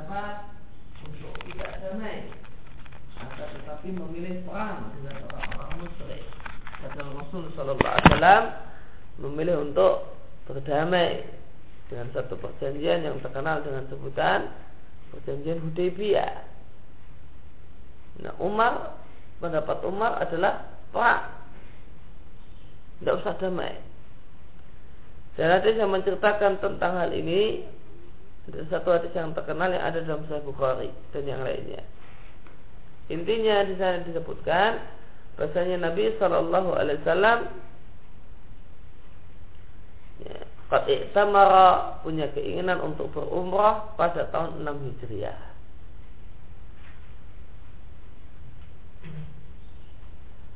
berpendapat untuk tidak damai akan tetapi memilih perang dengan orang-orang musyrik. Kata Rasul Sallallahu Alaihi Wasallam memilih untuk berdamai dengan satu perjanjian yang terkenal dengan sebutan perjanjian Hudaybiyah. Nah Umar pendapat Umar adalah perang, tidak usah damai. Dan hadis yang menceritakan tentang hal ini ada satu hadis yang terkenal yang ada dalam Sahih Bukhari dan yang lainnya. Intinya di sana disebutkan bahasanya Nabi Shallallahu Alaihi Wasallam ya, punya keinginan untuk berumrah pada tahun 6 Hijriah.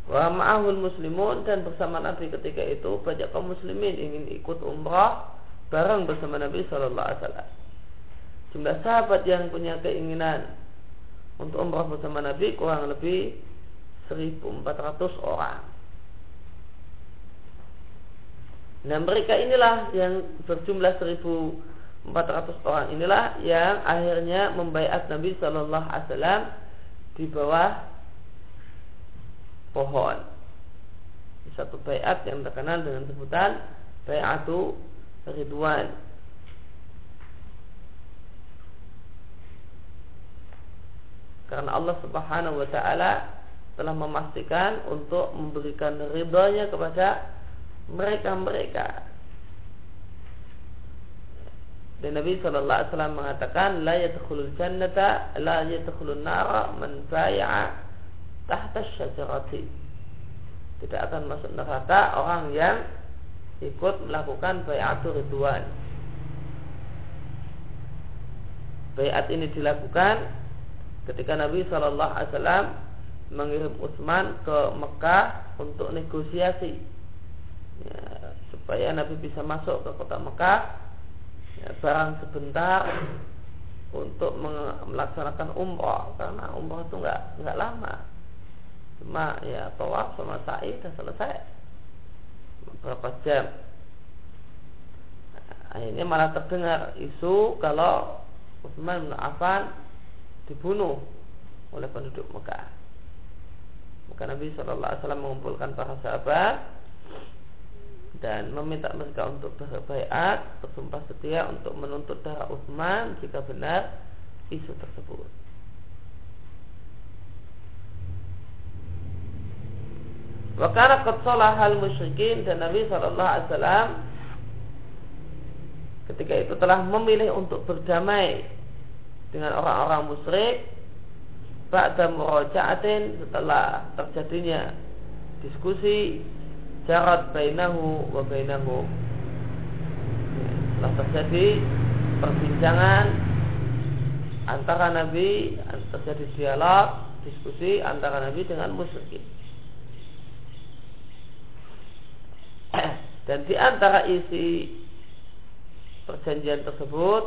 Wa ma'ahul muslimun dan bersama Nabi ketika itu banyak kaum muslimin ingin ikut umrah bareng bersama Nabi Shallallahu Alaihi Wasallam. Jumlah sahabat yang punya keinginan untuk umrah bersama Nabi kurang lebih 1.400 orang. Nah mereka inilah yang berjumlah 1.400 orang inilah yang akhirnya membaiat Nabi Shallallahu Alaihi Wasallam di bawah pohon. Satu bayat yang terkenal dengan sebutan bayatu Ridwan. Karena Allah Subhanahu wa taala telah memastikan untuk memberikan ridhonya kepada mereka-mereka. Dan Nabi Shallallahu Alaihi Wasallam mengatakan, لا يدخل jannata, لا يدخل nara man baya'a tahta syajarati tidak akan masuk neraka orang yang ikut melakukan bayatul ridwan bayat ini dilakukan ketika Nabi Shallallahu Alaihi Wasallam mengirim Utsman ke Mekah untuk negosiasi ya, supaya Nabi bisa masuk ke kota Mekah ya, barang sebentar untuk melaksanakan umroh karena umroh itu nggak nggak lama. Cuma ya tawaf sama sa'i dan selesai. Beberapa jam? Akhirnya malah terdengar isu kalau Utsman bin Affan dibunuh oleh penduduk Mekah maka Nabi Shallallahu Alaihi Wasallam mengumpulkan para sahabat dan meminta mereka untuk berbaikat bersumpah setia untuk menuntut darah Utsman jika benar isu tersebut. Wakana qad hal musyrikin dan Nabi Shallallahu Alaihi Wasallam ketika itu telah memilih untuk berdamai dengan orang-orang musyrik ba'da muraja'atin setelah terjadinya diskusi jarat bainahu wa bainahu. Setelah terjadi perbincangan antara Nabi terjadi dialog diskusi antara Nabi dengan musyrikin Dan di antara isi perjanjian tersebut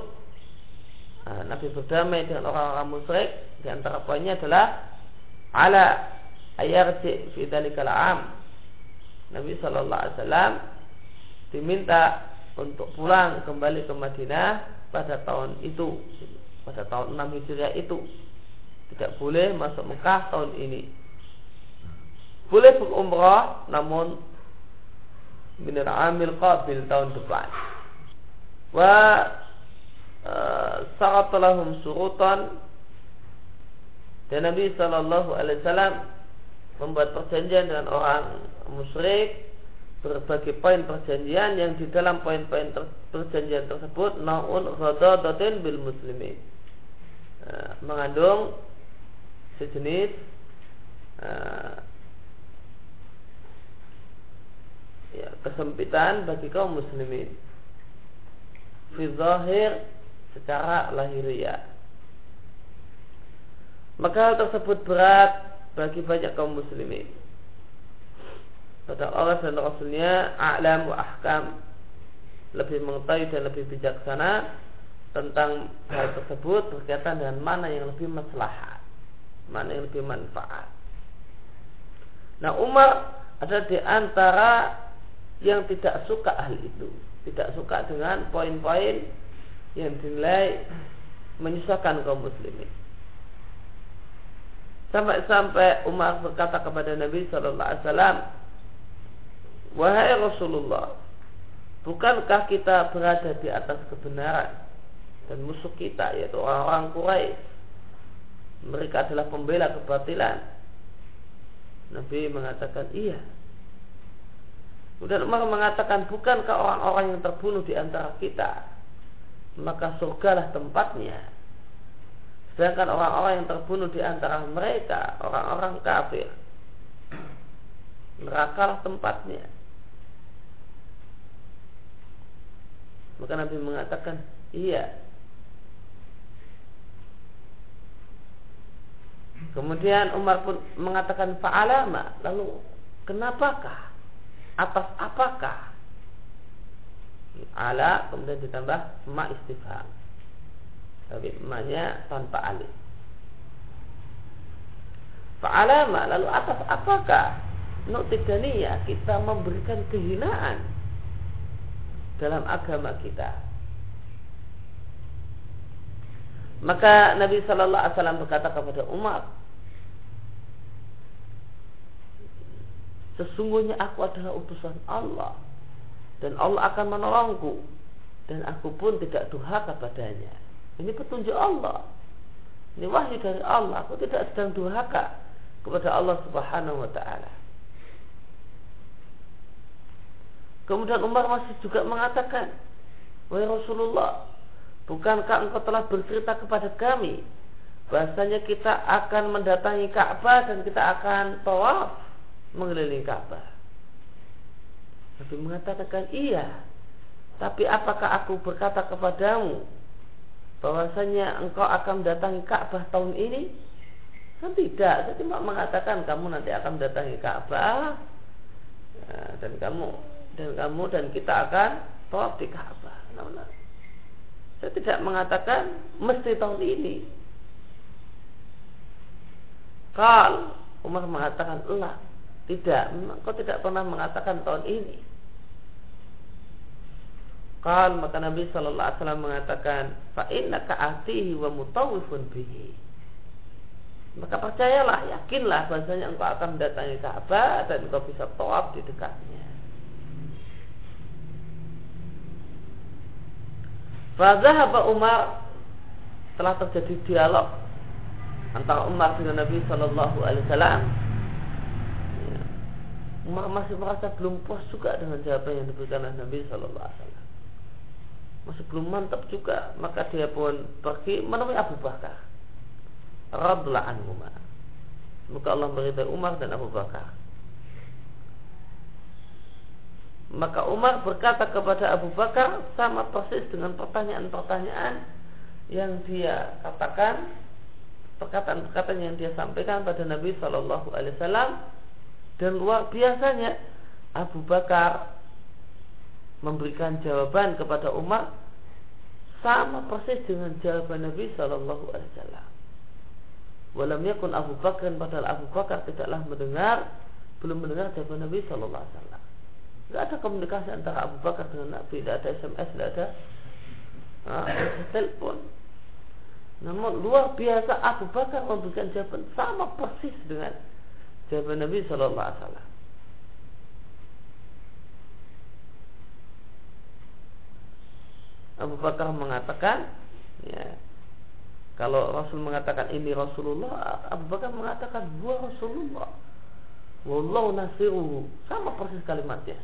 nah, Nabi berdamai dengan orang-orang musyrik di antara poinnya adalah ala ayarji fi dalikal am. Nabi sallallahu alaihi wasallam diminta untuk pulang kembali ke Madinah pada tahun itu pada tahun 6 Hijriah itu. Tidak boleh masuk Mekah tahun ini. Boleh berumrah namun minal amil qabil tahun depan. Wa uh, lahum surutan dan Nabi Shallallahu Alaihi Wasallam membuat perjanjian dengan orang musyrik berbagai poin perjanjian yang di dalam poin-poin perjanjian tersebut naun ghadadatin bil muslimin. Uh, mengandung sejenis uh, ya, kesempitan bagi kaum muslimin. Fi zahir secara lahiriah. Maka hal tersebut berat bagi banyak kaum muslimin. Padahal Allah dan Rasulnya a'lam wa ahkam. Lebih mengetahui dan lebih bijaksana tentang hal tersebut berkaitan dengan mana yang lebih maslahat, mana yang lebih manfaat. Nah Umar ada di antara yang tidak suka hal itu tidak suka dengan poin-poin yang dinilai menyusahkan kaum muslimin. Sampai-sampai Umar berkata kepada Nabi Wasallam, wahai Rasulullah, bukankah kita berada di atas kebenaran dan musuh kita yaitu orang-orang Quraisy mereka adalah pembela kebatilan. Nabi mengatakan iya. Kemudian Umar mengatakan bukankah orang-orang yang terbunuh di antara kita maka surgalah tempatnya. Sedangkan orang-orang yang terbunuh di antara mereka orang-orang kafir nerakalah tempatnya. Maka Nabi mengatakan iya. Kemudian Umar pun mengatakan fa'alama. Lalu kenapakah? atas apakah ala kemudian ditambah ma istifham tapi emaknya tanpa alif. Fa'alama lalu atas apakah nuktidaniyah kita memberikan kehinaan dalam agama kita? Maka Nabi Shallallahu Alaihi Wasallam berkata kepada Umar Sesungguhnya aku adalah utusan Allah dan Allah akan menolongku dan aku pun tidak durhaka padanya. Ini petunjuk Allah. Ini wahyu dari Allah. Aku tidak sedang durhaka kepada Allah Subhanahu wa taala. Kemudian Umar masih juga mengatakan, "Wahai Rasulullah, bukankah engkau telah bercerita kepada kami bahasanya kita akan mendatangi Ka'bah dan kita akan tawaf mengelilingi Ka'bah. Nabi mengatakan iya. Tapi apakah aku berkata kepadamu bahwasanya engkau akan mendatangi Ka'bah tahun ini? Kan tidak. Saya cuma mengatakan kamu nanti akan mendatangi Ka'bah ya, dan kamu dan kamu dan kita akan tawaf di Ka'bah. Nah. Saya tidak mengatakan mesti tahun ini. Kal Umar mengatakan, "Lah, tidak, kau tidak pernah mengatakan tahun ini. Kal maka Nabi Shallallahu Alaihi Wasallam mengatakan, fa kaatihi wa mutawifun bihi. Maka percayalah, yakinlah bahasanya engkau akan mendatangi Ka'bah dan engkau bisa tawaf di dekatnya. Fazahaba Umar telah terjadi dialog antara Umar dengan Nabi Shallallahu Alaihi Wasallam Umar masih merasa belum puas juga dengan jawaban yang diberikan oleh Nabi Shallallahu Alaihi Wasallam. Masih belum mantap juga, maka dia pun pergi menemui Abu Bakar. Radla anhuma. Semoga Allah beritahu Umar dan Abu Bakar. Maka Umar berkata kepada Abu Bakar sama persis dengan pertanyaan-pertanyaan yang dia katakan, perkataan-perkataan yang dia sampaikan pada Nabi Shallallahu Alaihi Wasallam dan luar biasanya Abu Bakar memberikan jawaban kepada Umar sama persis dengan jawaban Nabi Shallallahu Alaihi Wasallam. Walam yakun Abu Bakar padahal Abu Bakar tidaklah mendengar belum mendengar jawaban Nabi Shallallahu Alaihi Wasallam. Tidak ada komunikasi antara Abu Bakar dengan Nabi, tidak ada SMS, tidak ada nah, telepon. Namun luar biasa Abu Bakar memberikan jawaban sama persis dengan Jawaban Nabi Shallallahu Alaihi Wasallam. Abu Bakar mengatakan, ya, kalau Rasul mengatakan ini Rasulullah, Abu Bakar mengatakan gua Rasulullah. Wallahu nasiruhu. Sama persis kalimatnya.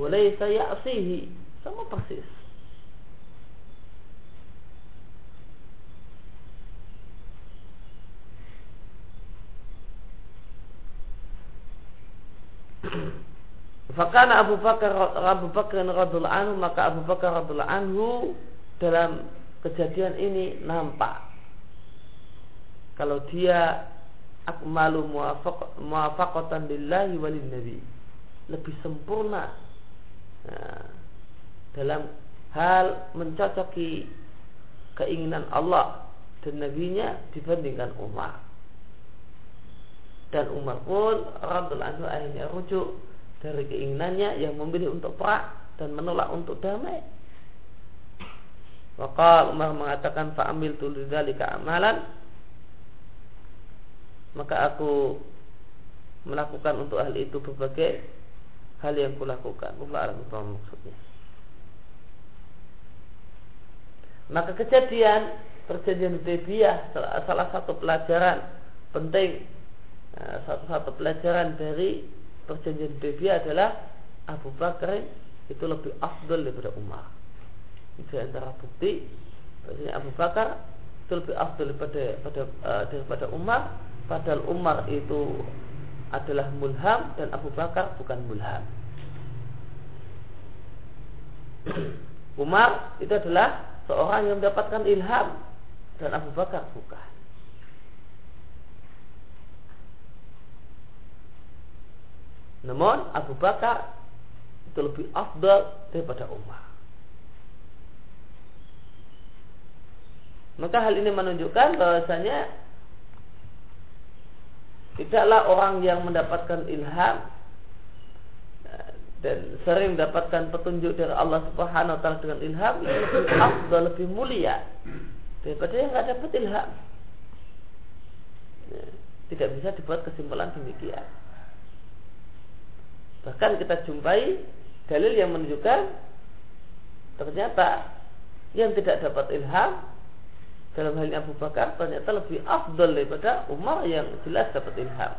Walai saya asihi. Sama persis. Fakana Abu Bakar Abu Bakar radhiallahu anhu maka Abu Bakar radhiallahu anhu dalam kejadian ini nampak. Kalau dia akmalu muwafaqatan lillahi walin nabi. Lebih sempurna nah, dalam hal mencocoki keinginan Allah dan nabinya dibandingkan Umar. Dan Umar pun radhiallahu anhu akhirnya rujuk dari keinginannya yang memilih untuk perang dan menolak untuk damai. Wakal Umar mengatakan fa'amil tulidhalika amalan maka aku melakukan untuk hal itu berbagai hal yang kulakukan. Allah alam maksudnya. Maka kejadian perjanjian Hudaybiyah salah satu pelajaran penting eh, satu-satu pelajaran dari perjanjian Hudaybiyah adalah Abu Bakar itu lebih afdol daripada Umar. Itu antara bukti bahwasanya Abu Bakar itu lebih afdol daripada pada, uh, daripada Umar padahal Umar itu adalah mulham dan Abu Bakar bukan mulham. Umar itu adalah seorang yang mendapatkan ilham dan Abu Bakar bukan. Namun Abu Bakar itu lebih afdal daripada Umar. Maka hal ini menunjukkan bahwasanya tidaklah orang yang mendapatkan ilham dan sering mendapatkan petunjuk dari Allah Subhanahu wa taala dengan ilham itu lebih afdal, lebih mulia daripada yang nggak dapat ilham. Ya, tidak bisa dibuat kesimpulan demikian. Bahkan kita jumpai dalil yang menunjukkan ternyata yang tidak dapat ilham dalam hal Abu Bakar ternyata lebih afdal daripada Umar yang jelas dapat ilham.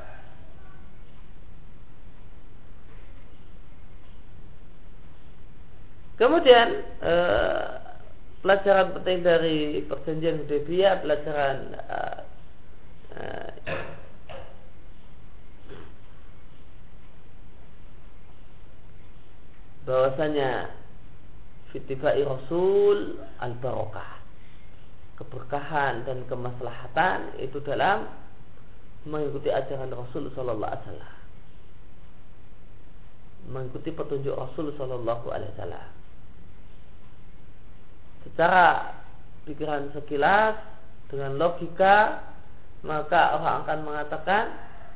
Kemudian eh, pelajaran penting dari perjanjian Hudaybiyah, pelajaran eh, eh, bahwasanya fitibai Rasul al barokah keberkahan dan kemaslahatan itu dalam mengikuti ajaran Rasul Sallallahu Alaihi Wasallam. Mengikuti petunjuk Rasul Sallallahu Alaihi Wasallam. Secara pikiran sekilas dengan logika maka orang akan mengatakan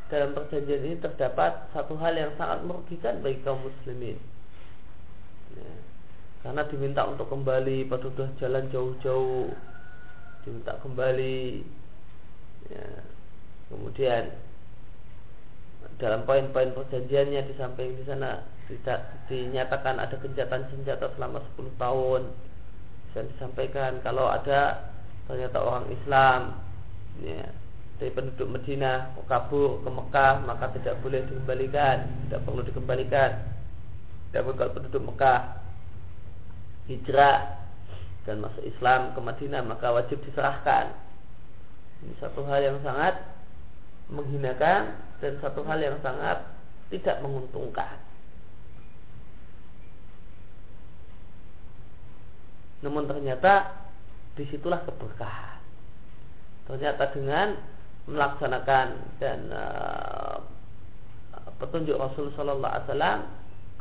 dalam perjanjian ini terdapat satu hal yang sangat merugikan bagi kaum muslimin. Karena diminta untuk kembali pada sudah jalan jauh-jauh. Diminta kembali. Ya. kemudian dalam poin-poin perjanjiannya di samping di sana dinyatakan ada gencatan senjata selama 10 tahun. Dan disampaikan kalau ada ternyata orang Islam ya, dari penduduk Medina kabur ke Mekah maka tidak boleh dikembalikan tidak perlu dikembalikan. Tapi kalau penduduk Mekah hijrah dan masuk Islam ke Madinah maka wajib diserahkan. Ini satu hal yang sangat menghinakan dan satu hal yang sangat tidak menguntungkan. Namun ternyata di situlah keberkahan. Ternyata dengan melaksanakan dan uh, petunjuk Rasul Shallallahu Alaihi Wasallam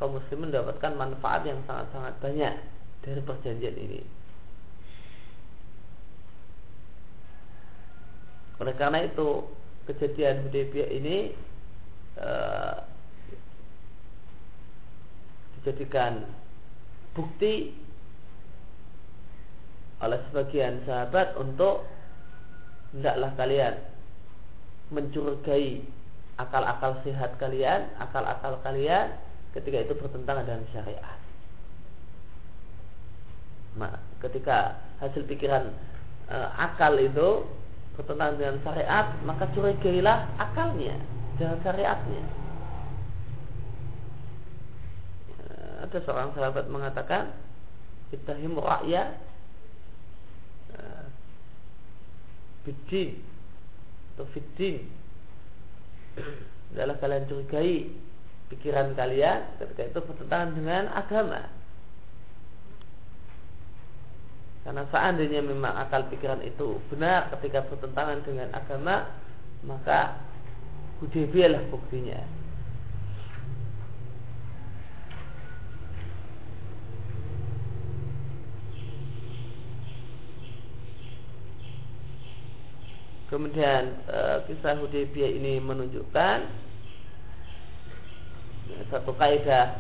kaum muslimin mendapatkan manfaat yang sangat-sangat banyak dari perjanjian ini. Oleh karena itu kejadian Hudaybiyah ini uh, dijadikan bukti oleh sebagian sahabat untuk hendaklah kalian mencurigai akal-akal sehat kalian, akal-akal kalian ketika itu bertentangan dengan syariat. Nah, ketika hasil pikiran e, akal itu bertentangan dengan syariat, maka curigailah akalnya dengan syariatnya. E, ada seorang sahabat mengatakan, Ittahimu ra'ya. Bidin atau fitin adalah kalian curigai pikiran kalian ketika itu bertentangan dengan agama karena seandainya memang akal pikiran itu benar ketika bertentangan dengan agama maka Hudaybiyah lah buktinya. Kemudian e, kisah Hudaybiyah ini menunjukkan satu kaidah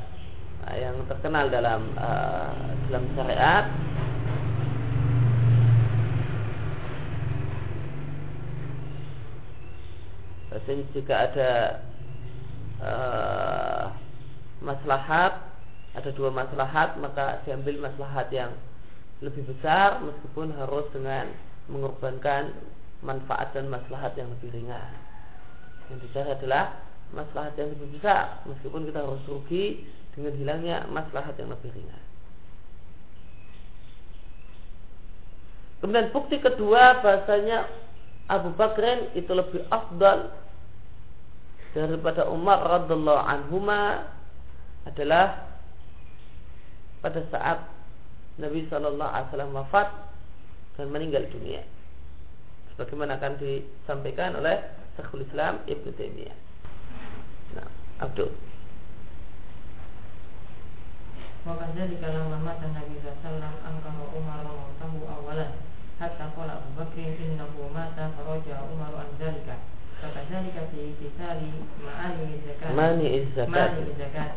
yang terkenal dalam uh, dalam syariat Bahasanya jika ada uh, maslahat ada dua maslahat maka diambil maslahat yang lebih besar meskipun harus dengan mengorbankan manfaat dan maslahat yang lebih ringan. Yang dicari adalah maslahat yang lebih besar meskipun kita harus rugi dengan hilangnya maslahat yang lebih ringan. Kemudian bukti kedua bahasanya Abu Bakrin itu lebih afdal daripada Umar radhiallahu anhuma adalah pada saat Nabi Shallallahu Alaihi Wasallam wafat dan meninggal dunia. Sebagaimana akan disampaikan oleh Syekhul Islam Ibnu Taimiyah. Nah, Abdul. وكذلك لما مات النبي صلى الله عليه وسلم أنكر عمر موته أولا حتى قال أبو بكر إنه مات فرجع عمر عن ذلك فكذلك في قتال معاني الزكاة مانع الزكاة مانع الزكاة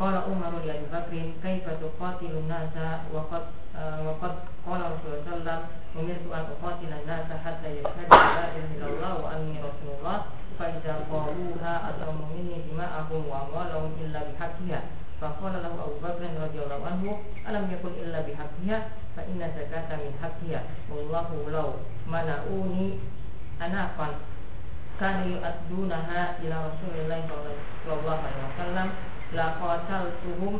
قال عمر لأبي بكر كيف تقاتل الناس وقد آه وقد قال رسول الله صلى الله عليه وسلم أمرت أن أقاتل الناس حتى يشهدوا لا إله إلا الله وأني رسول الله فإذا قالوها أسلموا مني دماءهم وأموالهم إلا بحقها فقال له أبو بكر رضي الله عنه ألم يكن إلا بحقها فإن زكاة من حقها والله لو منعوني أنافا kana yu'addunaha ila Rasulillah sallallahu alaihi wasallam la qataltuhum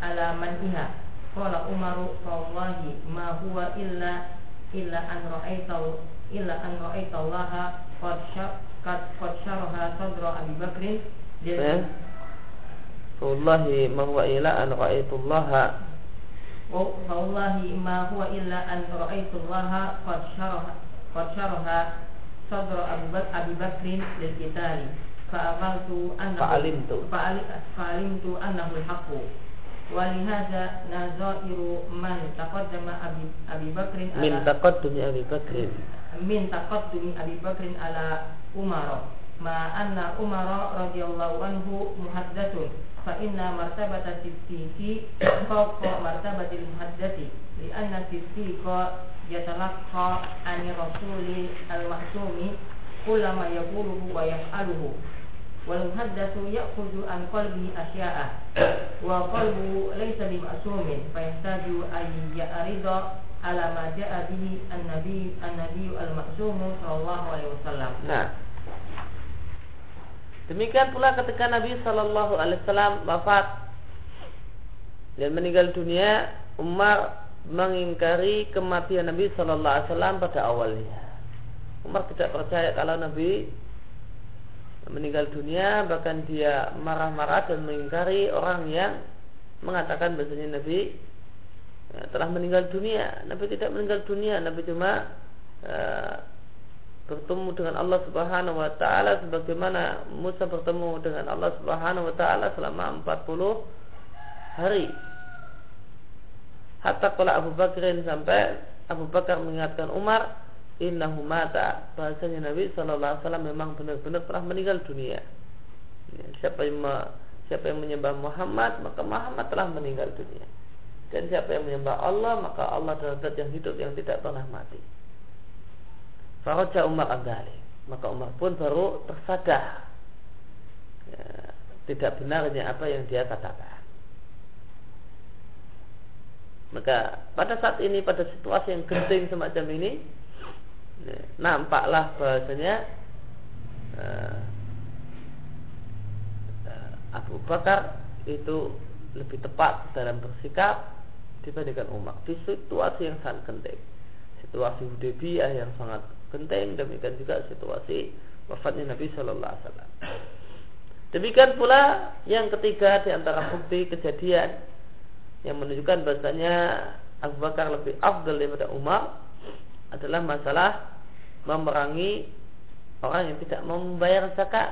ala manhiha qala umar wallahi ma huwa illa illa an ra'aitahu illa an ra'aitallaha qad qad qad syaraha sadra Abi Bakrin Wallahi ma huwa illa an ra'aitullaha Wallahi ma huwa illa an ra'aitullaha qad syaraha qad syaraha قد شرح قد شرح صدر أبي بكر للقتال فأمرت أنه فعلمت فعلمت أنه الحق ولهذا نظائر من تقدم أبي أبي بكر من تقدم أبي بكر من تقدم أبي بكر على عمر مع أن عمر رضي الله عنه محدث فإن مرتبة التصديق فوق مرتبة المحدث لأن التصديق يتلقى عن الرسول المعصوم كل ما يقوله ويفعله والمحدث يأخذ عن قلبه أشياء وقلبه ليس بمعصوم فيحتاج أن يعرض على ما جاء به النبي النبي المعصوم صلى الله عليه وسلم. Nah, demikian pula ketika Nabi Shallallahu Alaihi Wasallam wafat dan meninggal dunia, Umar mengingkari kematian Nabi Shallallahu Alaihi Wasallam pada awalnya. Umar tidak percaya kalau Nabi meninggal dunia bahkan dia marah-marah dan mengingkari orang yang mengatakan bahasanya Nabi ya, telah meninggal dunia Nabi tidak meninggal dunia Nabi cuma uh, bertemu dengan Allah Subhanahu wa taala sebagaimana Musa bertemu dengan Allah Subhanahu wa taala selama 40 hari. Hatta kalau Abu Bakrin sampai Abu Bakar mengingatkan Umar innahu mata. Bahasanya Nabi Shallallahu Alaihi Wasallam memang benar-benar telah meninggal dunia. Ya, siapa yang siapa yang menyembah Muhammad maka Muhammad telah meninggal dunia. Dan siapa yang menyembah Allah maka Allah adalah yang hidup yang tidak pernah mati Faraja Umar Adali maka Umar pun baru tersadar. Ya, tidak benarnya apa yang dia katakan. Maka pada saat ini pada situasi yang genting semacam ini Ya, nampaklah bahasanya uh, Abu Bakar itu lebih tepat dalam bersikap dibandingkan Umar. Di situasi yang sangat penting situasi Hudaybiyah yang sangat penting demikian juga situasi wafatnya Nabi Shallallahu Alaihi Wasallam demikian pula yang ketiga di antara bukti kejadian yang menunjukkan bahasanya Abu Bakar lebih afdal daripada Umar adalah masalah memerangi orang yang tidak membayar zakat.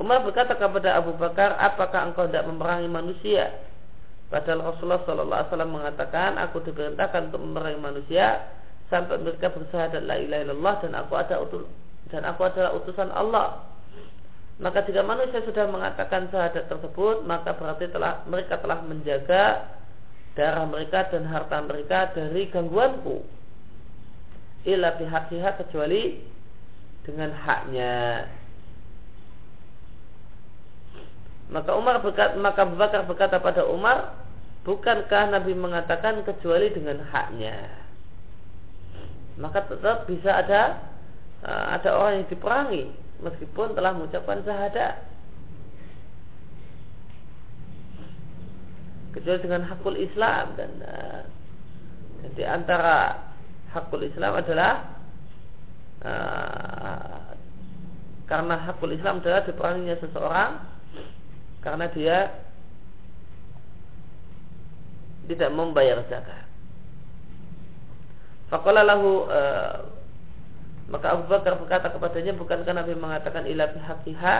Umar berkata kepada Abu Bakar, apakah engkau tidak memerangi manusia? Padahal Rasulullah Sallallahu Alaihi Wasallam mengatakan, aku diperintahkan untuk memerangi manusia sampai mereka bersyahadat la ilaha illallah dan aku ada utul, dan aku adalah utusan Allah. maka jika manusia sudah mengatakan syahadat tersebut maka berarti telah mereka telah menjaga darah mereka dan harta mereka dari gangguanku ila pihak-pihak kecuali dengan haknya maka Umar berkata, maka Abu Bakar berkata pada Umar bukankah Nabi mengatakan kecuali dengan haknya? Maka tetap bisa ada uh, ada orang yang diperangi meskipun telah mengucapkan syahadat. Kecuali dengan hakul Islam dan uh, di antara hakul Islam adalah uh, karena hakul Islam adalah diperanginya seseorang karena dia tidak membayar zakat. Fakolah lahu uh, maka Abu Bakar berkata kepadanya bukankah Nabi mengatakan ila bihaqiha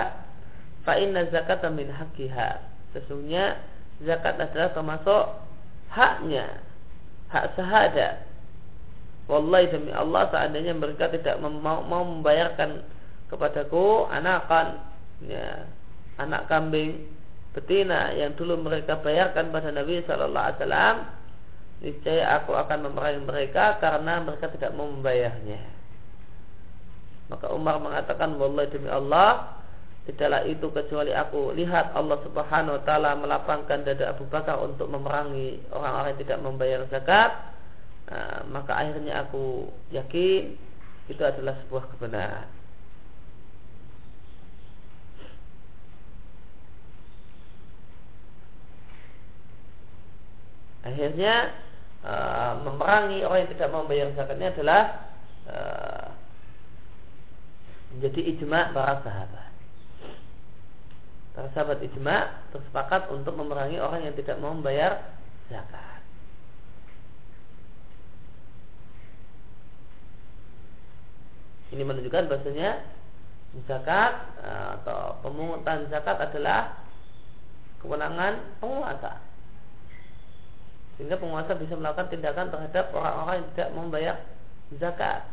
fa inna zakata min haqiha. Sesungguhnya zakat adalah termasuk haknya hak sahada. Wallahi demi Allah seandainya mereka tidak mau, mau membayarkan kepadaku anakan ya, anak kambing betina yang dulu mereka bayarkan pada Nabi Shallallahu Alaihi Wasallam niscaya aku akan memerangi mereka karena mereka tidak mau membayarnya. Maka Umar mengatakan, Wallahi demi Allah, tidaklah itu kecuali aku lihat Allah Subhanahu wa taala melapangkan dada Abu Bakar untuk memerangi orang-orang yang tidak membayar zakat. Nah, maka akhirnya aku yakin itu adalah sebuah kebenaran. Akhirnya uh, memerangi orang yang tidak membayar zakatnya adalah uh, menjadi ijma para sahabat. Para sahabat ijma bersepakat untuk memerangi orang yang tidak mau membayar zakat. Ini menunjukkan bahasanya zakat eh, atau pemungutan zakat adalah kewenangan penguasa sehingga penguasa bisa melakukan tindakan terhadap orang-orang yang tidak membayar zakat.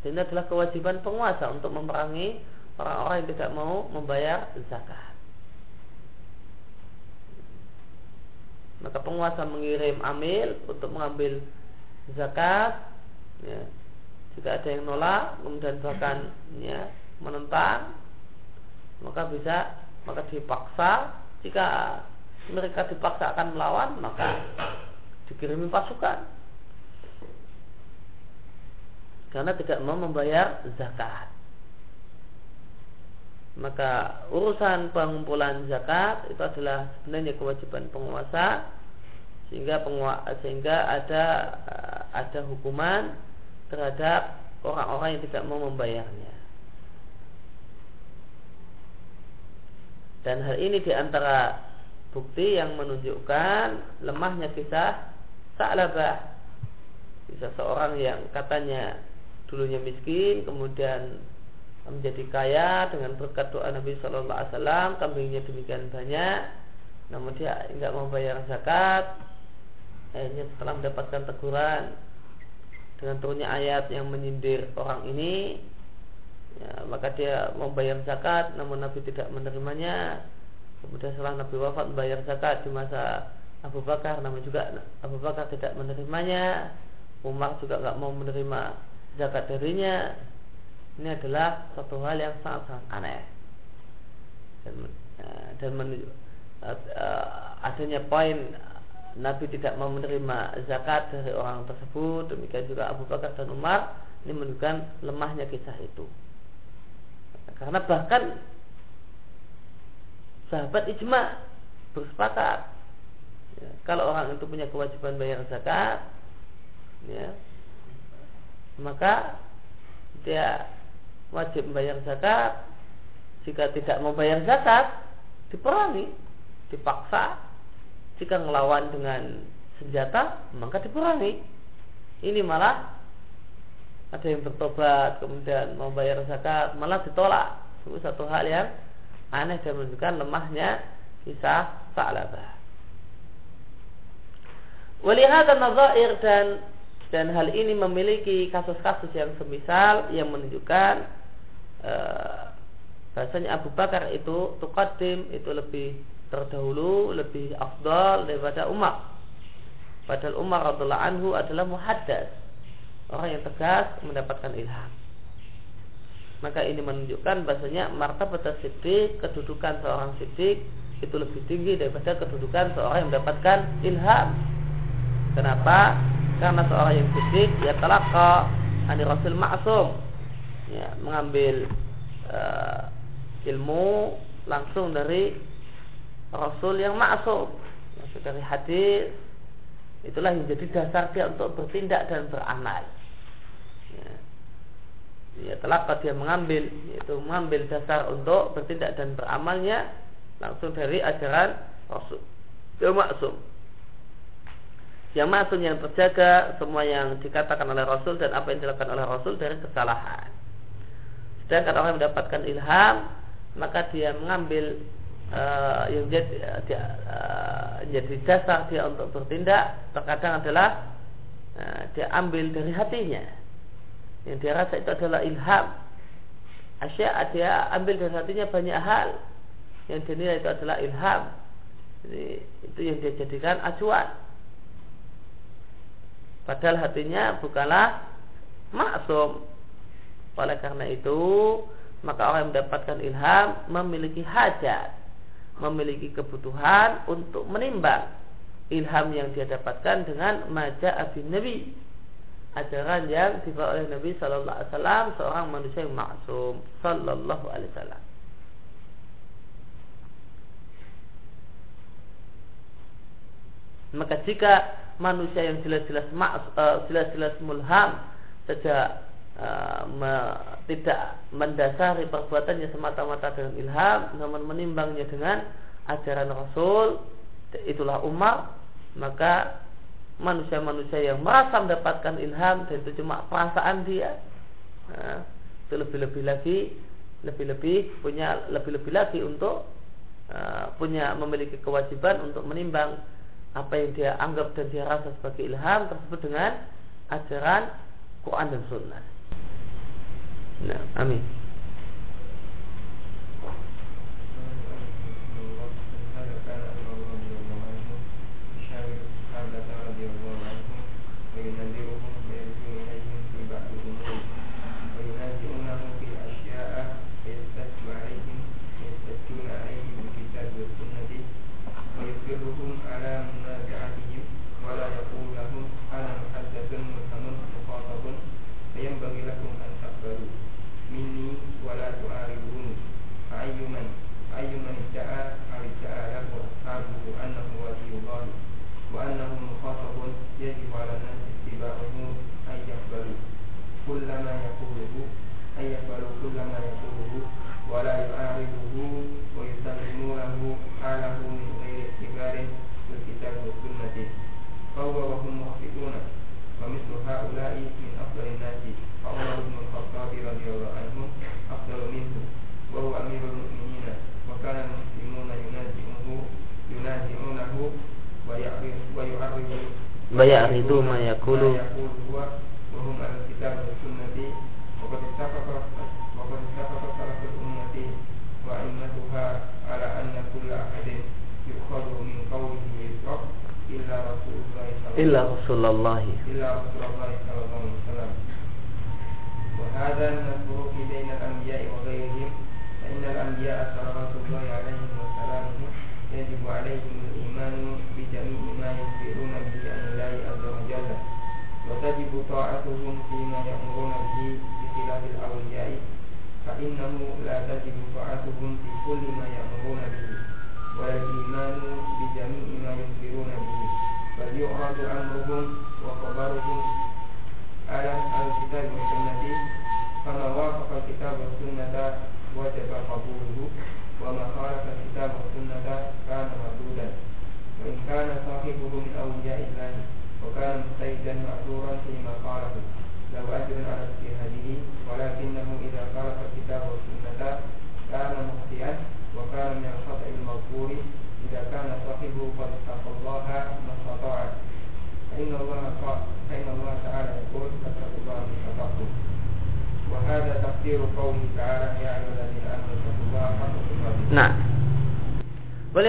Ini adalah kewajiban penguasa untuk memerangi orang-orang yang tidak mau membayar zakat. Maka penguasa mengirim amil untuk mengambil zakat. Ya. Jika ada yang nolak, kemudian bahkan ya, menentang, maka bisa maka dipaksa jika mereka dipaksa akan melawan maka dikirimi pasukan. Karena tidak mau membayar zakat. Maka urusan pengumpulan zakat itu adalah sebenarnya kewajiban penguasa sehingga penguasa, sehingga ada ada hukuman terhadap orang-orang yang tidak mau membayarnya Dan hal ini di antara bukti yang menunjukkan lemahnya kisah Sa'labah. Kisah seorang yang katanya dulunya miskin Kemudian menjadi kaya dengan berkat doa Nabi Shallallahu Alaihi Wasallam kambingnya demikian banyak namun dia tidak mau bayar zakat akhirnya setelah mendapatkan teguran dengan turunnya ayat yang menyindir orang ini ya, maka dia membayar zakat namun Nabi tidak menerimanya. Kemudian setelah Nabi wafat membayar zakat di masa Abu Bakar namun juga Abu Bakar tidak menerimanya. Umar juga nggak mau menerima zakat darinya. Ini adalah satu hal yang sangat-sangat aneh. Dan, ya, dan menunjuk, uh, adanya poin Nabi tidak mau menerima zakat dari orang tersebut. Demikian juga Abu Bakar dan Umar. Ini menunjukkan lemahnya kisah itu karena bahkan sahabat ijma bersepakat. Ya, kalau orang itu punya kewajiban bayar zakat ya, maka dia wajib membayar zakat. Jika tidak membayar zakat diperangi dipaksa. Jika melawan dengan senjata maka diperangi. Ini malah ada yang bertobat kemudian membayar zakat malah ditolak. Itu satu hal yang aneh dan menunjukkan lemahnya kisah Sa'labah. Walihada nazair dan dan hal ini memiliki kasus-kasus yang semisal yang menunjukkan uh, bahasanya Abu Bakar itu tukadim itu lebih terdahulu lebih afdal daripada Umar. Padahal Umar radhiallahu anhu adalah muhaddas orang yang tegas mendapatkan ilham. Maka ini menunjukkan bahasanya martabat siddiq kedudukan seorang siddiq itu lebih tinggi daripada kedudukan seorang yang mendapatkan ilham. Kenapa? Karena seorang yang sidik ya telaka ani rasul maksum ya mengambil uh, ilmu langsung dari rasul yang maksum maksud dari hadis. Itulah yang jadi dasar dia untuk bertindak dan beramal ya, ya dia mengambil yaitu mengambil dasar untuk bertindak dan beramalnya langsung dari ajaran rasul. Yang maksum. Yang masuk yang terjaga semua yang dikatakan oleh Rasul dan apa yang dilakukan oleh Rasul dari kesalahan. Sedangkan orang yang mendapatkan ilham maka dia mengambil uh, yang jadi, dia, uh, jadi dasar dia untuk bertindak terkadang adalah uh, dia ambil dari hatinya yang dia rasa itu adalah ilham. Asya dia ambil dari hatinya banyak hal. Yang dinilai itu adalah ilham. Jadi, itu yang dia jadikan acuan. Padahal hatinya bukanlah maksum. Oleh karena itu, maka orang yang mendapatkan ilham memiliki hajat, memiliki kebutuhan untuk menimbang ilham yang dia dapatkan dengan maja abin nabi ajaran yang dibawa oleh Nabi Sallallahu Alaihi Wasallam seorang manusia yang maksum Sallallahu Alaihi Wasallam. Maka jika manusia yang jelas-jelas uh, jelas-jelas mulham saja uh, me, tidak mendasari perbuatannya semata-mata dengan ilham namun menimbangnya dengan ajaran Rasul itulah Umar maka manusia-manusia yang merasa mendapatkan ilham dan itu cuma perasaan dia nah, itu lebih-lebih lagi lebih-lebih punya lebih-lebih lagi untuk uh, punya memiliki kewajiban untuk menimbang apa yang dia anggap dan dia rasa sebagai ilham tersebut dengan ajaran Quran dan Sunnah. Nah, amin.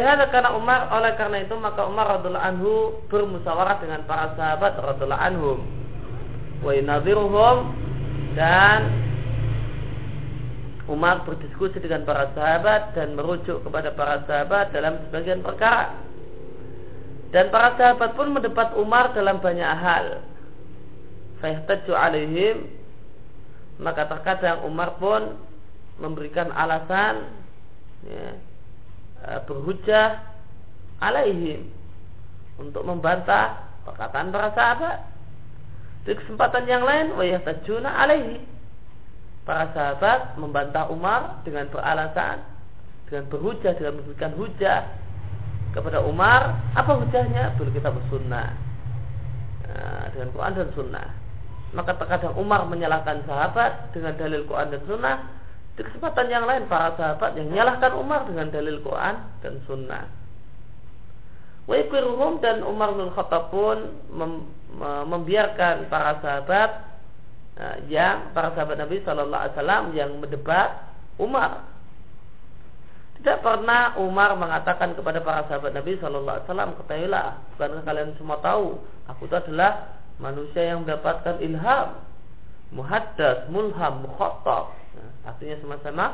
Boleh ada karena Umar oleh karena itu maka Umar radhiallahu anhu bermusyawarah dengan para sahabat radhiallahu anhum wa yunadhiruhum dan Umar berdiskusi dengan para sahabat dan merujuk kepada para sahabat dalam sebagian perkara. Dan para sahabat pun mendebat Umar dalam banyak hal. Fahtaju alaihim maka terkadang Umar pun memberikan alasan ya, berhujah alaihim untuk membantah perkataan para sahabat. Di kesempatan yang lain, tajuna alaihi. Para sahabat membantah Umar dengan beralasan, dengan berhujah, dengan memberikan hujah kepada Umar. Apa hujahnya? Dulu kita bersunnah. Nah, dengan Quran dan Sunnah. Maka terkadang Umar menyalahkan sahabat dengan dalil Quran dan Sunnah di kesempatan yang lain para sahabat yang menyalahkan Umar dengan dalil Quran dan Sunnah. Wa'ikiruhum dan Umar bin Khattab pun mem, membiarkan para sahabat uh, yang para sahabat Nabi Shallallahu Alaihi Wasallam yang mendebat Umar. Tidak pernah Umar mengatakan kepada para sahabat Nabi Shallallahu Alaihi Wasallam, ketahuilah, bukankah kalian semua tahu, aku itu adalah manusia yang mendapatkan ilham, muhaddas, mulham, mukhatab Artinya sama-sama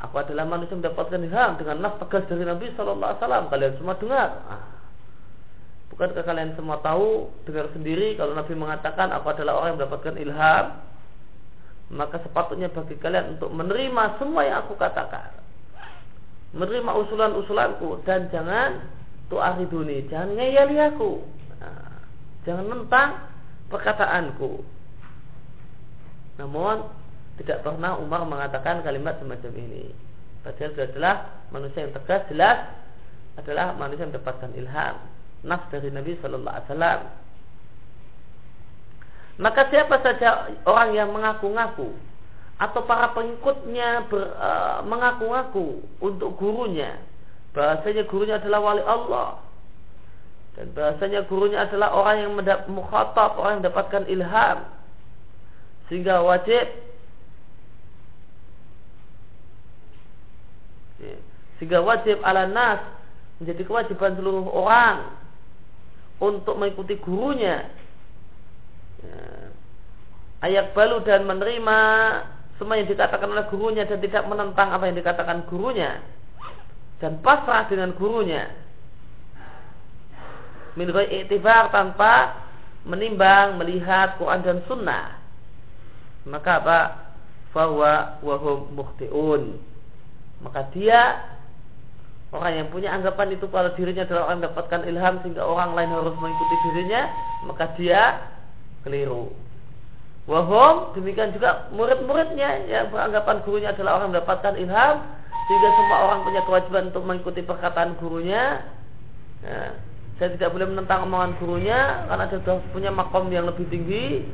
aku adalah manusia mendapatkan ilham dengan nas tegas dari Nabi Shallallahu Alaihi Wasallam. Kalian semua dengar. Ah. Bukankah kalian semua tahu dengar sendiri kalau Nabi mengatakan aku adalah orang yang mendapatkan ilham? Maka sepatutnya bagi kalian untuk menerima semua yang aku katakan. Menerima usulan-usulanku dan jangan tu'ariduni, jangan ngeyali aku. Nah, jangan mentang perkataanku. Namun tidak pernah Umar mengatakan kalimat semacam ini. Padahal dia adalah manusia yang tegas, jelas adalah manusia yang mendapatkan ilham, nafs dari Nabi Shallallahu Alaihi Wasallam. Maka siapa saja orang yang mengaku-ngaku atau para pengikutnya uh, mengaku-ngaku untuk gurunya, bahasanya gurunya adalah wali Allah dan bahasanya gurunya adalah orang yang mendapat mukhatab, orang yang mendapatkan ilham, sehingga wajib Ya. Sehingga wajib ala nas menjadi kewajiban seluruh orang untuk mengikuti gurunya. Ya. Ayat balu dan menerima semua yang dikatakan oleh gurunya dan tidak menentang apa yang dikatakan gurunya. Dan pasrah dengan gurunya. Min iktibar tanpa menimbang melihat Quran dan Sunnah. Maka apa? Bahwa wahum muhtiun maka dia orang yang punya anggapan itu kalau dirinya adalah orang yang mendapatkan ilham sehingga orang lain harus mengikuti dirinya maka dia keliru. Wahum demikian juga murid-muridnya yang beranggapan gurunya adalah orang yang mendapatkan ilham sehingga semua orang punya kewajiban untuk mengikuti perkataan gurunya. Ya, saya tidak boleh menentang omongan gurunya karena dia sudah punya makom yang lebih tinggi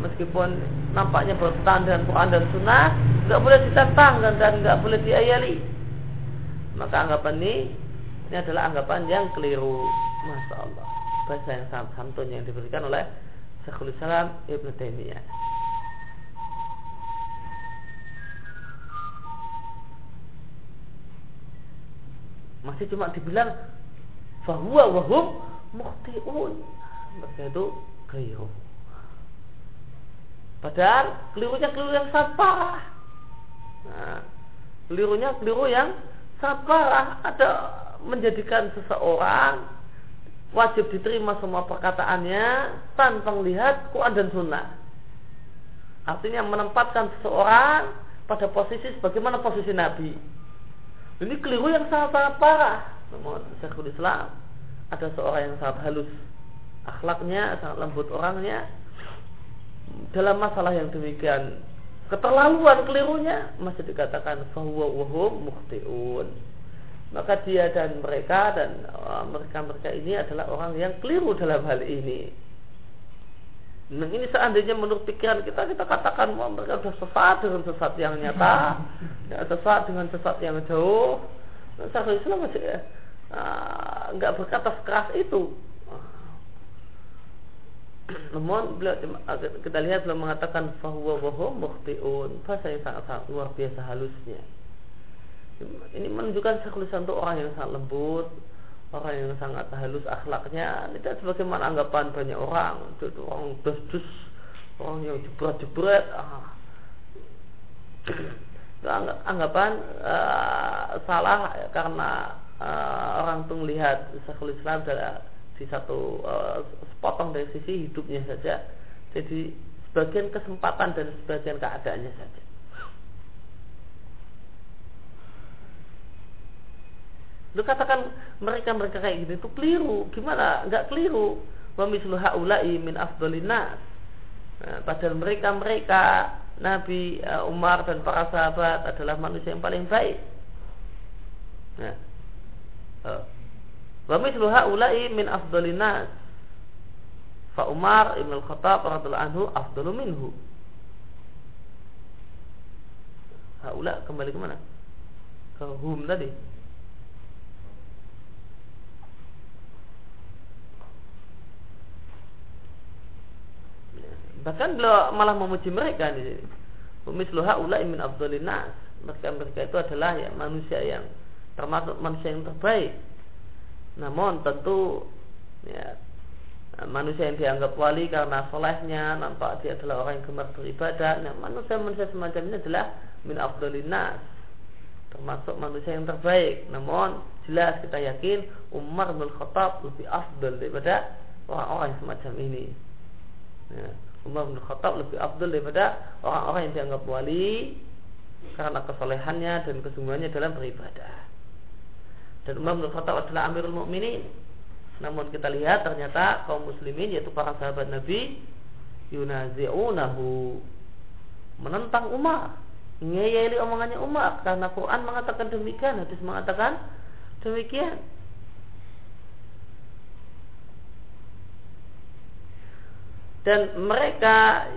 meskipun nampaknya bertentangan dengan Quran dan Sunnah nggak boleh ditentang dan dan nggak boleh diayali. Maka anggapan ini ini adalah anggapan yang keliru. Masya Allah. Bahasa yang sangat santun yang diberikan oleh Syekhul Islam Ibn Taimiyah. Masih cuma dibilang bahwa wahum muhtiun mereka itu keliru Padahal kelirunya keliru yang sangat parah. Nah, kelirunya keliru yang sangat parah. Ada menjadikan seseorang wajib diterima semua perkataannya tanpa melihat Quran dan Sunnah. Artinya menempatkan seseorang pada posisi sebagaimana posisi Nabi. Ini keliru yang sangat-sangat parah. Namun Syekhul Islam ada seorang yang sangat halus akhlaknya, sangat lembut orangnya, dalam masalah yang demikian keterlaluan kelirunya masih dikatakan bahwa wahum muhtiun maka dia dan mereka dan uh, mereka-mereka ini adalah orang yang keliru dalam hal ini. Nah ini seandainya menurut pikiran kita kita katakan bahwa mereka sudah sesat dengan sesat yang nyata, ya, sesat dengan sesat yang jauh. Nah, Islam masih uh, nggak berkata sekeras itu. Namun kita lihat beliau mengatakan bahwa bahwa mukhtiun bahasa yang sangat, sangat luar biasa halusnya. ini menunjukkan sekalian untuk orang yang sangat lembut, orang yang sangat halus akhlaknya, tidak sebagaimana anggapan banyak orang, itu orang dus orang yang jebret-jebret, ah. anggapan uh, salah karena uh, orang itu melihat Syekhul Islam di satu uh, sepotong dari sisi hidupnya saja, jadi sebagian kesempatan dan sebagian keadaannya saja. Lu katakan mereka-mereka kayak gitu itu keliru. Gimana? Enggak keliru. Wa mislu haula'i min afdhalin. Nah, padahal mereka-mereka Nabi uh, Umar dan para sahabat adalah manusia yang paling baik. Nah, uh, wa mislu haula'i min afdhalin nas. Fa Umar Ibn Al-Khattab radhiyallahu anhu afdalu minhu. Haula kembali ke mana? Ke hum tadi. Bahkan beliau malah memuji mereka di sini. Misluha ulai min abdulin nas. Mereka mereka itu adalah ya manusia yang termasuk manusia yang terbaik. Namun tentu ya manusia yang dianggap wali karena solehnya nampak dia adalah orang yang gemar beribadah. Nah, manusia-manusia semacam ini adalah min abdulin nas termasuk manusia yang terbaik. Namun jelas kita yakin Umar bin Khattab lebih afdal daripada orang-orang semacam ini. Ya. Umar bin Khattab lebih abdul daripada orang-orang yang dianggap wali karena kesolehannya dan kesungguhannya dalam beribadah. Dan Umar bin Khattab adalah Amirul Mukminin. Namun kita lihat ternyata kaum muslimin yaitu para sahabat Nabi yunazi'unahu menentang Umar, ngeyeli omongannya Umar karena Quran mengatakan demikian, hadis mengatakan demikian. dan mereka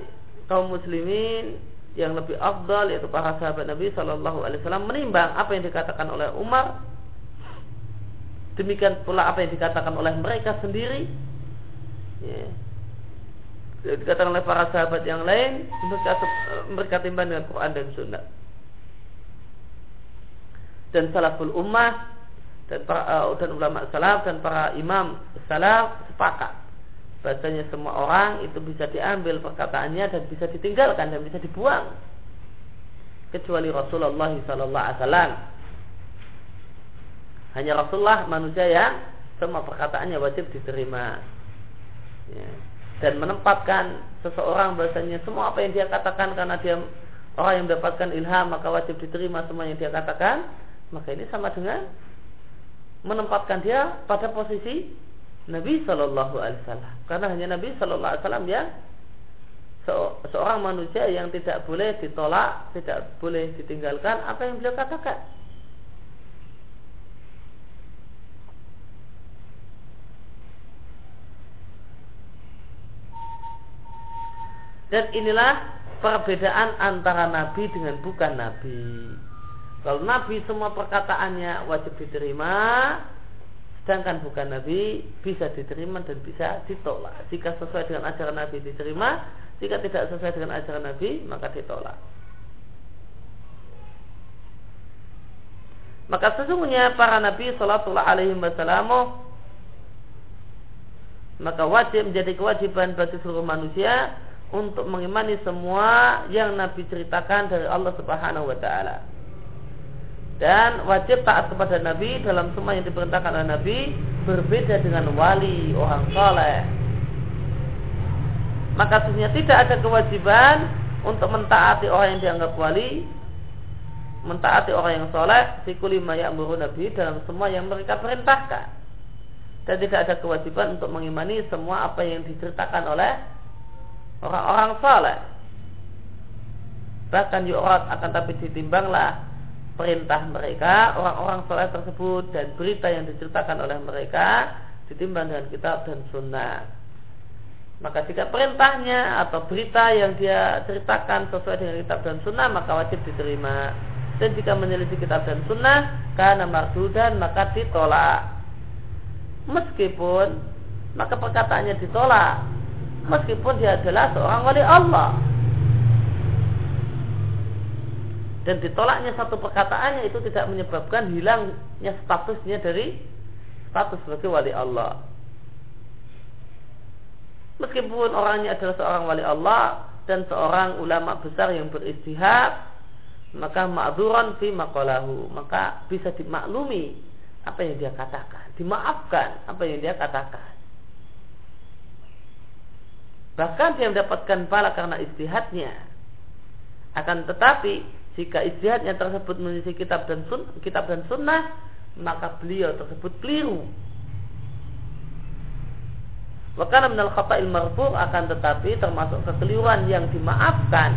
kaum muslimin yang lebih afdal yaitu para sahabat Nabi Shallallahu Alaihi Wasallam menimbang apa yang dikatakan oleh Umar demikian pula apa yang dikatakan oleh mereka sendiri. Ya. dikatakan oleh para sahabat yang lain mereka, mereka timbang dengan Quran dan Sunnah. Dan salaful ummah dan para uh, dan ulama salaf dan para imam salaf sepakat bahasanya semua orang itu bisa diambil perkataannya dan bisa ditinggalkan dan bisa dibuang. Kecuali Rasulullah Sallallahu Alaihi Wasallam hanya Rasulullah manusia yang semua perkataannya wajib diterima ya. dan menempatkan seseorang bahasanya semua apa yang dia katakan karena dia orang yang mendapatkan ilham maka wajib diterima semua yang dia katakan maka ini sama dengan menempatkan dia pada posisi Nabi Shallallahu Alaihi Wasallam karena hanya Nabi Shallallahu Alaihi Wasallam yang seorang manusia yang tidak boleh ditolak, tidak boleh ditinggalkan apa yang beliau katakan. Dan inilah perbedaan antara Nabi dengan bukan Nabi. Kalau Nabi semua perkataannya wajib diterima, Sedangkan bukan Nabi bisa diterima dan bisa ditolak. Jika sesuai dengan ajaran Nabi diterima, jika tidak sesuai dengan ajaran Nabi maka ditolak. Maka sesungguhnya para Nabi Sallallahu Alaihi Wasallam maka wajib menjadi kewajiban bagi seluruh manusia untuk mengimani semua yang Nabi ceritakan dari Allah Subhanahu Wa Taala. Dan wajib taat kepada Nabi dalam semua yang diperintahkan oleh Nabi berbeda dengan wali orang soleh. Maka sebenarnya tidak ada kewajiban untuk mentaati orang yang dianggap wali mentaati orang yang soleh sikulima yang Nabi dalam semua yang mereka perintahkan. Dan tidak ada kewajiban untuk mengimani semua apa yang diceritakan oleh orang-orang soleh bahkan yurat akan tapi ditimbanglah perintah mereka orang-orang soleh tersebut dan berita yang diceritakan oleh mereka ditimbang dengan kitab dan sunnah. Maka jika perintahnya atau berita yang dia ceritakan sesuai dengan kitab dan sunnah maka wajib diterima. Dan jika menyelisih kitab dan sunnah karena mardudan maka ditolak. Meskipun maka perkataannya ditolak meskipun dia adalah seorang wali Allah dan ditolaknya satu perkataannya itu tidak menyebabkan hilangnya statusnya dari status sebagai wali Allah. Meskipun orangnya adalah seorang wali Allah dan seorang ulama besar yang beristihad, maka ma'duran fi maqalahu, maka bisa dimaklumi apa yang dia katakan, dimaafkan apa yang dia katakan. Bahkan dia mendapatkan pala karena istihadnya. Akan tetapi jika istihadnya tersebut menyelisih kitab dan sun, kitab dan sunnah, maka beliau tersebut keliru. Wakana minal khata'il marfu' akan tetapi termasuk kekeliruan yang dimaafkan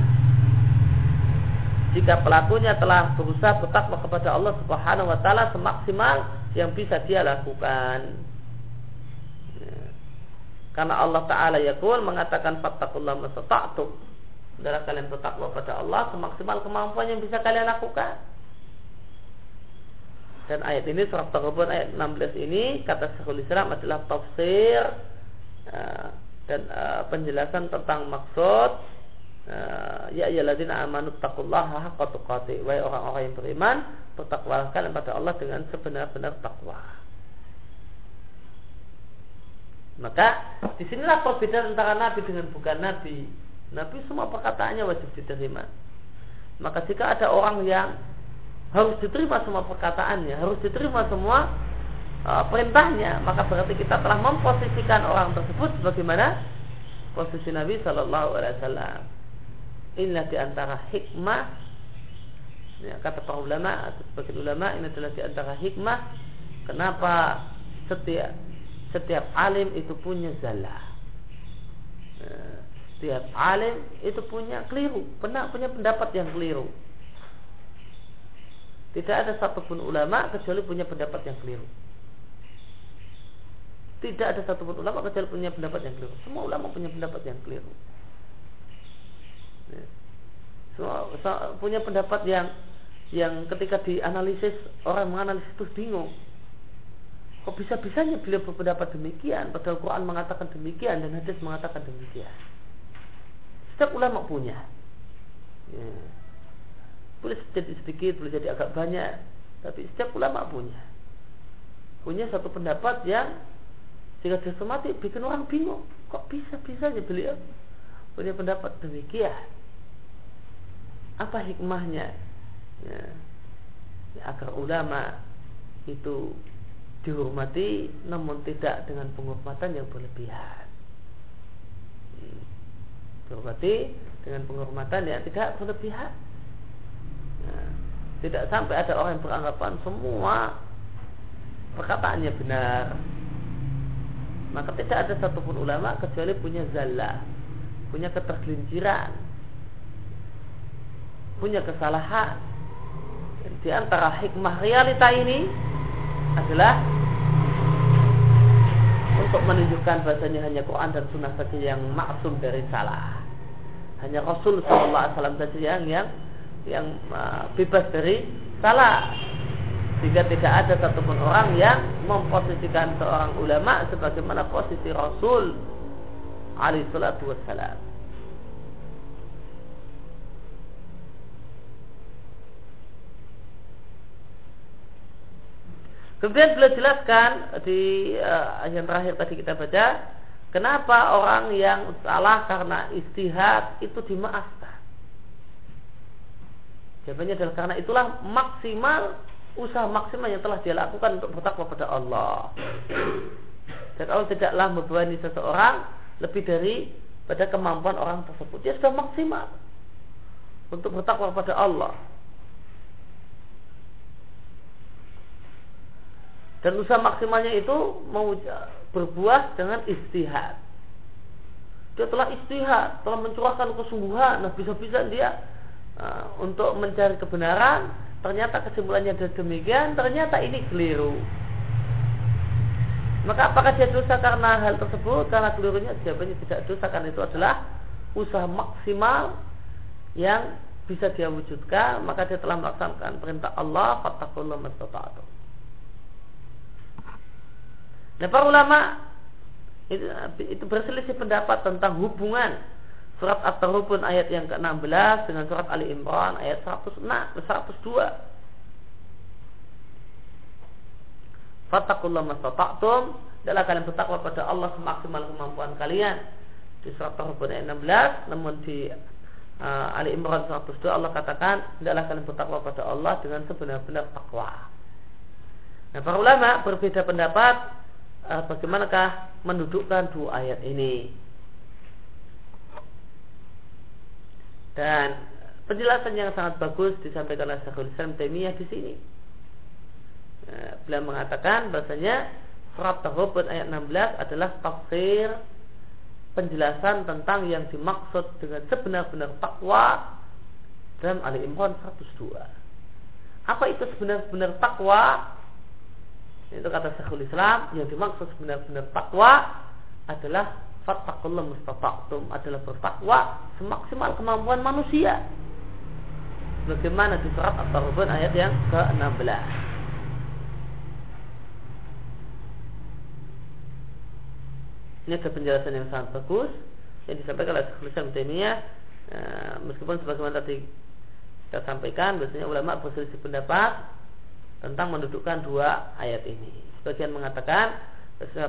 jika pelakunya telah berusaha bertakwa kepada Allah Subhanahu wa taala semaksimal yang bisa dia lakukan. Karena Allah taala yaqul mengatakan fattaqullaha masata'tum Adalah kalian bertakwa pada Allah semaksimal kemampuan yang bisa kalian lakukan. Dan ayat ini surat Taghabun ayat 16 ini kata Syekhul Islam adalah tafsir uh, dan uh, penjelasan tentang maksud uh, ya ayyuhalladzina amanu taqullaha haqqa. Wahai orang-orang yang beriman, bertakwalah kalian pada Allah dengan sebenar-benar takwa. Maka di sinilah perbedaan antara nabi dengan bukan nabi. Nabi semua perkataannya wajib diterima. Maka jika ada orang yang harus diterima semua perkataannya, harus diterima semua uh, perintahnya, maka berarti kita telah memposisikan orang tersebut sebagaimana posisi Nabi Shallallahu Alaihi Wasallam. Inilah di antara hikmah ya, kata para ulama atau sebagian ulama ini adalah di antara hikmah kenapa setiap setiap alim itu punya zalah. Ya, setiap alim itu punya keliru, pernah punya pendapat yang keliru. Tidak ada satupun ulama kecuali punya pendapat yang keliru. Tidak ada satupun ulama kecuali punya pendapat yang keliru. Semua ulama punya pendapat yang keliru. Ya. Semua punya pendapat yang yang ketika dianalisis orang menganalisis itu bingung. Kok bisa-bisanya beliau berpendapat demikian padahal Quran mengatakan demikian dan hadis mengatakan demikian. Setiap ulama punya. Ya. Boleh jadi sedikit, boleh jadi agak banyak, tapi setiap ulama punya. Punya satu pendapat yang jika disemati bikin orang bingung. Kok bisa-bisanya beliau punya pendapat demikian? Apa hikmahnya? Ya. ya agar ulama itu dihormati namun tidak dengan penghormatan yang berlebihan. Berarti dengan penghormatan yang tidak berlebihan. Nah, tidak sampai ada orang yang beranggapan semua perkataannya benar. Maka tidak ada satupun ulama kecuali punya zalla, punya ketergelinciran, punya kesalahan. Di antara hikmah realita ini adalah untuk menunjukkan bahasanya hanya Quran dan Sunnah saja yang maksum dari salah. Hanya Rasul Sallallahu Alaihi Wasallam saja yang yang yang uh, bebas dari salah. Sehingga tidak ada satupun orang yang memposisikan seorang ulama sebagaimana posisi Rasul alaihi salatu Kemudian beliau jelaskan di uh, yang terakhir tadi kita baca, kenapa orang yang salah karena istihad itu dimaafkan. Jawabannya adalah karena itulah maksimal usaha maksimal yang telah dia lakukan untuk bertakwa pada Allah. Dan Allah tidaklah membebani seseorang lebih dari pada kemampuan orang tersebut. Dia sudah maksimal untuk bertakwa pada Allah. Dan usaha maksimalnya itu berbuah dengan istihad. Dia telah istihad, telah mencurahkan kesungguhan. Nah, bisa-bisa dia uh, untuk mencari kebenaran, ternyata kesimpulannya demikian, ternyata ini keliru. Maka apakah dia dosa karena hal tersebut? Karena kelirunya jawabannya tidak dosa karena itu adalah usaha maksimal yang bisa dia wujudkan, maka dia telah melaksanakan perintah Allah, fattakullah mastata'atum. Nah para ulama itu, itu berselisih pendapat tentang hubungan surat At-Tarubun ayat yang ke-16 dengan surat Ali Imran ayat 106 102 Fattakullah mastata'tum Adalah kalian bertakwa pada Allah semaksimal kemampuan kalian. Di surat Tarubun ayat 16 Namun di uh, Ali Imran 102 Allah katakan Adalah kalian bertakwa pada Allah dengan sebenar-benar takwa. Nah para ulama berbeda pendapat uh, Bagaimanakah mendudukkan dua ayat ini Dan penjelasan yang sangat bagus disampaikan oleh Syekhul Islam Taimiyah di sini Eh, beliau mengatakan bahasanya surat Taghabun ayat 16 adalah tafsir penjelasan tentang yang dimaksud dengan sebenar-benar takwa dalam Ali Imran 102. Apa itu sebenar-benar takwa? Itu kata Syekhul Islam yang dimaksud sebenar-benar takwa adalah fattakullah mustata'tum adalah bertakwa semaksimal kemampuan manusia. Bagaimana di surat At-Taghabun ayat yang ke-16. Ini ada penjelasan yang sangat bagus yang disampaikan oleh Syekh Islam Taimiyah e, meskipun sebagaimana tadi kita sampaikan biasanya ulama berselisih pendapat tentang mendudukkan dua ayat ini. Sebagian mengatakan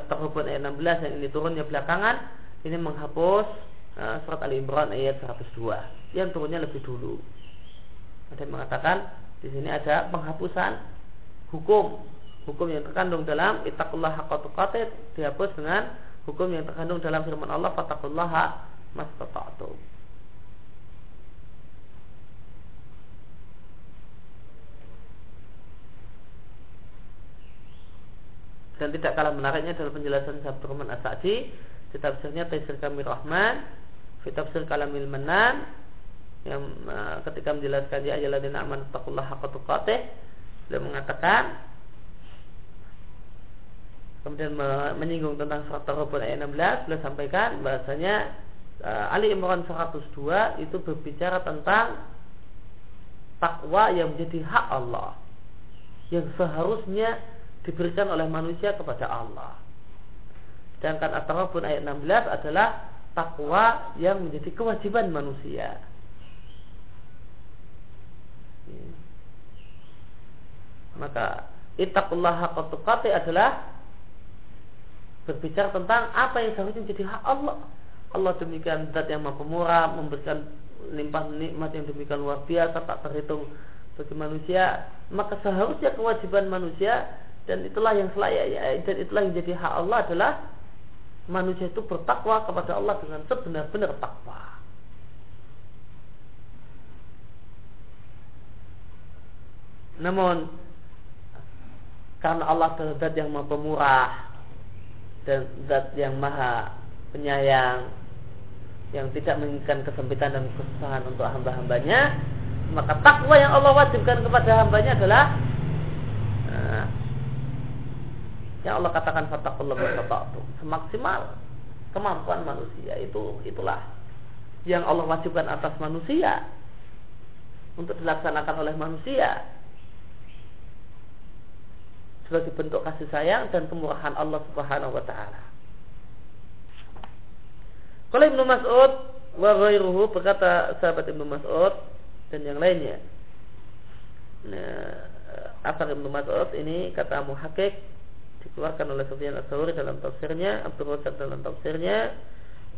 terhubung ayat 16 yang ini turunnya belakangan ini menghapus e, surat Ali Imran ayat 102 yang turunnya lebih dulu. Ada yang mengatakan di sini ada penghapusan hukum hukum yang terkandung dalam itakullah haqqatuqatid dihapus dengan hukum yang terkandung dalam firman Allah fatakullaha mastata'tum. Dan tidak kalah menariknya dalam penjelasan Sahabat Rahman As-Sa'di di tafsirnya Taisir Kamil Rahman fi tafsir Kalamil Manan yang uh, ketika menjelaskan ya ayyuhalladzina amanu taqullaha haqqa tuqatih beliau mengatakan kemudian menyinggung tentang surat Taghabun ayat 16 beliau sampaikan bahasanya uh, Ali Imran 102 itu berbicara tentang takwa yang menjadi hak Allah yang seharusnya diberikan oleh manusia kepada Allah. Sedangkan At-Taghabun ayat 16 adalah takwa yang menjadi kewajiban manusia. Maka ittaqullah haqqa adalah berbicara tentang apa yang seharusnya menjadi hak Allah. Allah demikian zat yang maha pemurah, memberikan limpah nikmat yang demikian luar biasa tak terhitung bagi manusia. Maka seharusnya kewajiban manusia dan itulah yang selayaknya dan itulah yang jadi hak Allah adalah manusia itu bertakwa kepada Allah dengan sebenar-benar takwa. Namun karena Allah adalah zat yang maha pemurah dan zat yang maha penyayang yang tidak menginginkan kesempitan dan kesusahan untuk hamba-hambanya maka takwa yang Allah wajibkan kepada hambanya adalah uh, yang Allah katakan fatakullah itu semaksimal kemampuan manusia itu itulah yang Allah wajibkan atas manusia untuk dilaksanakan oleh manusia sebagai bentuk kasih sayang dan kemurahan Allah Subhanahu wa taala. Kalau Ibnu Mas'ud wa ghairuhu berkata sahabat Ibnu Mas'ud dan yang lainnya. Nah, asal Ibnu Mas'ud ini kata muhakkik dikeluarkan oleh Sufyan Ats-Tsauri dalam tafsirnya, Abdul Razak dalam tafsirnya,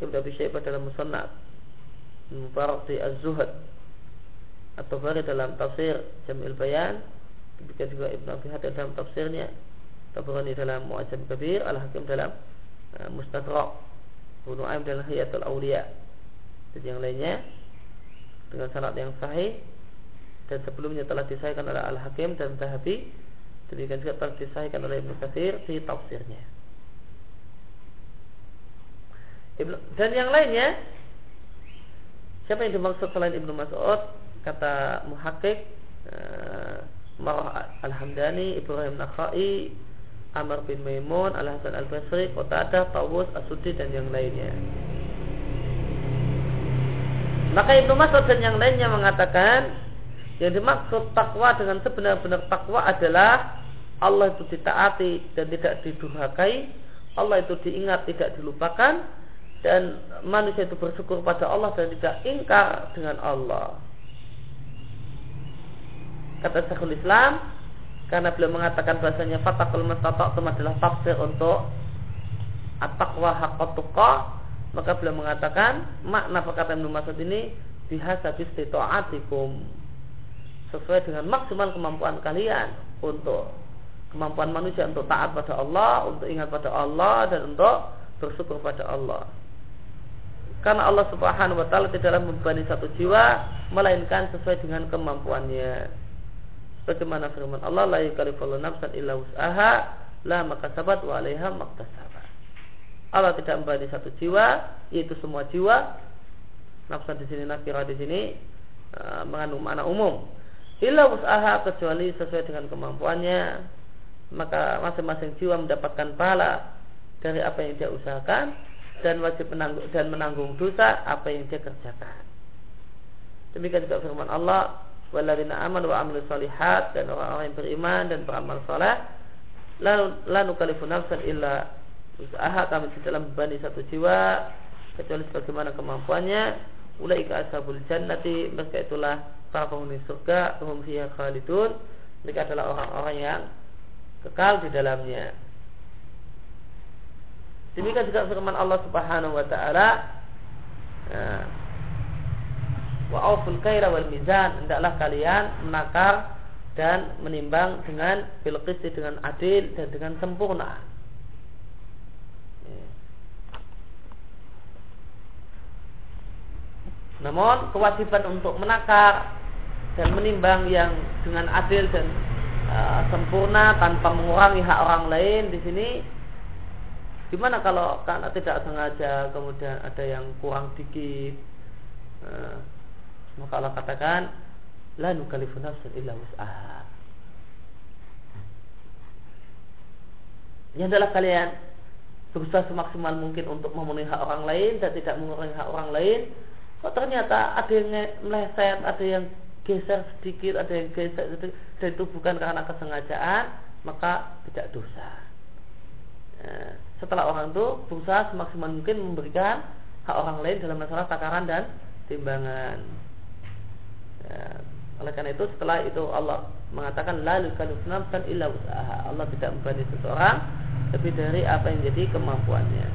Ibnu Abi Syaibah dalam Musannaf, Mubarak di Az-Zuhad, atau dalam tafsir Jamil Bayan, Demikian juga Ibn Abi Hatim dalam tafsirnya Tabrani dalam Mu'ajam Kabir Al-Hakim dalam uh, Mustadrak Ibnu Aim dalam Hayatul Awliya Dan yang lainnya Dengan sanad yang sahih Dan sebelumnya telah disahihkan oleh Al-Hakim dan Zahabi Demikian juga telah disahihkan oleh Ibnu Katsir di tafsirnya Dan yang lainnya Siapa yang dimaksud selain Ibnu Mas'ud Kata muhakkik uh, Marah Al-Hamdani, Ibrahim Nakhai, Amr bin Maimun, Al-Hasan Al-Basri, Qatadah, Tawus, Asudi dan yang lainnya. Maka Ibnu Mas'ud dan yang lainnya mengatakan yang dimaksud takwa dengan sebenar-benar takwa adalah Allah itu ditaati dan tidak didurhakai, Allah itu diingat tidak dilupakan, dan manusia itu bersyukur pada Allah dan tidak ingkar dengan Allah. Kata Syekhul Islam, karena beliau mengatakan bahasanya fatakul mastata'tum adalah tafsir untuk at-taqwa haqqatuqa, maka beliau mengatakan makna perkataan Ibnu Mas'ud ini bihasabi istita'atikum sesuai dengan maksimal kemampuan kalian untuk kemampuan manusia untuk taat pada Allah, untuk ingat pada Allah dan untuk bersyukur pada Allah. Karena Allah Subhanahu wa taala tidaklah membebani satu jiwa melainkan sesuai dengan kemampuannya. Sebagaimana firman Allah, la yukallifullahu nafsan illa wus'aha, la makasabat wa 'alaiha maktasabat. Allah tidak membebani satu jiwa, yaitu semua jiwa. Nafsan di sini nakira di sini uh, mengandung makna umum. Illa wus'aha kecuali sesuai dengan kemampuannya, maka masing-masing jiwa mendapatkan pahala dari apa yang dia usahakan dan wajib menanggung dan menanggung dosa apa yang dia kerjakan. Demikian juga firman Allah, "Walladzina amanu wa amilus solihat" dan orang-orang yang beriman dan beramal saleh, la nukallifu nafsan illa usaha kami tidak dalam beban satu jiwa kecuali sebagaimana kemampuannya. Ulaika ashabul jannati, mereka itulah para penghuni surga, hum fiha khalidun. Mereka adalah orang-orang yang kekal di dalamnya. Demikian juga firman Allah Subhanahu wa taala ya. wa auful kaira wal mizan hendaklah kalian menakar dan menimbang dengan bil dengan adil dan dengan sempurna. Ya. Namun kewajiban untuk menakar dan menimbang yang dengan adil dan uh, sempurna tanpa mengurangi hak orang lain di sini. Gimana kalau karena tidak sengaja kemudian ada yang kurang dikit? Nah, Maka Allah katakan La nukalifu nafsan illa wus'aha. Ini adalah kalian berusaha semaksimal mungkin untuk memenuhi hak orang lain dan tidak mengurangi hak orang lain. Kok ternyata ada yang meleset, ada yang geser sedikit, ada yang geser sedikit, dan itu bukan karena kesengajaan, maka tidak dosa. Ya setelah orang itu berusaha semaksimal mungkin memberikan hak orang lain dalam masalah takaran dan timbangan. Ya, oleh karena itu setelah itu Allah mengatakan lalu nafsan illa usaha. Allah tidak membebani seseorang lebih dari apa yang jadi kemampuannya.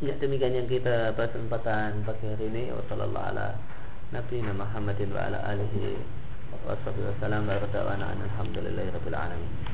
Ya demikian yang kita bahas kesempatan pagi hari ini. Wassalamualaikum warahmatullahi wabarakatuh. Muhammadin wa wabarakatuh.